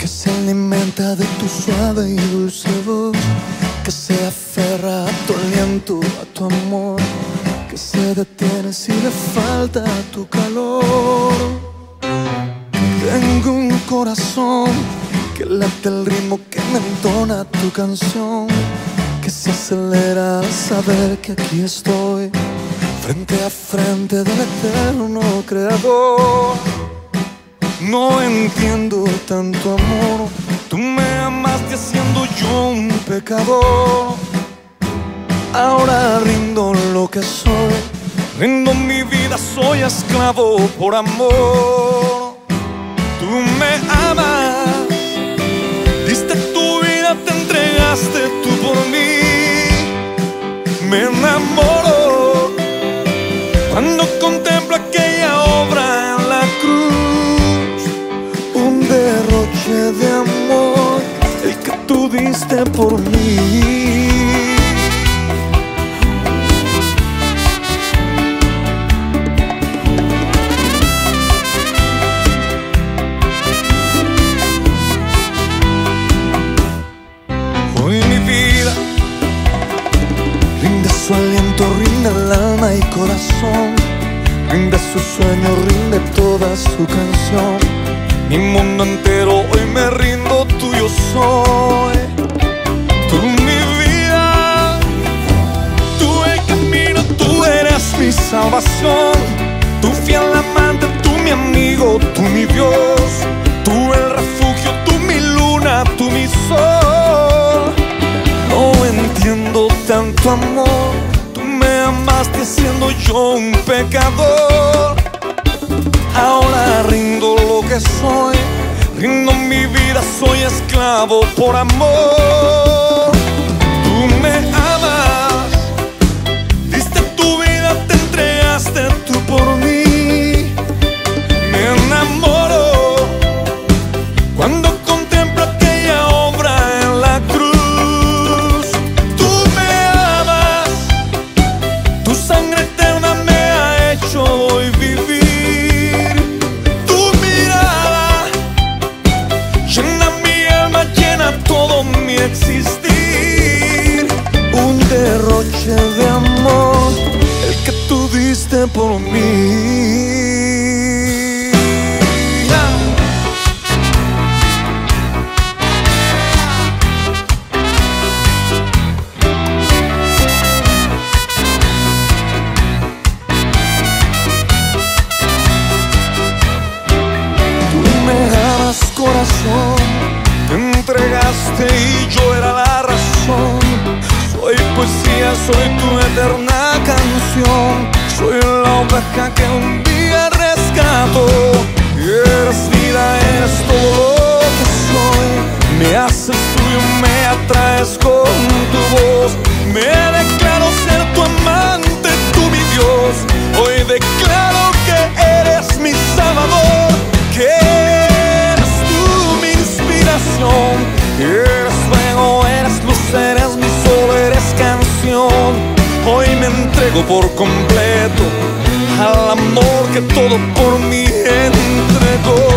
que se alimenta de tu suave y dulce voz, que se aferra a tu aliento, a tu amor, que se detiene si le falta tu calor. Tengo un corazón que late el ritmo que me entona tu canción, que se acelera al saber que aquí estoy, frente a frente del eterno creador. No entiendo tanto amor, tú me amaste siendo yo un pecador. Ahora rindo lo que soy, rindo mi vida, soy esclavo por amor. Tú me amas, diste tu vida, te entregaste tú por mí. Me enamoro cuando contemplo de amor, el que tú diste por mí. Hoy mi vida rinde su aliento, rinde el alma y corazón, rinde su sueño, rinde toda su canción. Mi mundo entero hoy me rindo, tuyo soy. Tú mi vida, tú el camino, tú eres mi salvación. Tu fiel amante, tú mi amigo, tú mi Dios. Tú el refugio, tú mi luna, tú mi sol. No entiendo tanto amor. Tú me amaste siendo yo un pecador. Ahora rindo soy. Rindo mi vida, soy esclavo por amor. Por mí. Tú me amas corazón, te entregaste y yo era la razón. Soy poesía, soy tu eterna canción. Soy la oveja que un día rescato. Eres vida, eres todo lo que soy. Me haces tuyo, me atraes con tu voz. Me declaro ser tu amante, tú mi Dios. Hoy declaro que eres mi salvador, que eres tú mi inspiración. Por completo al amor que todo por mí entregó.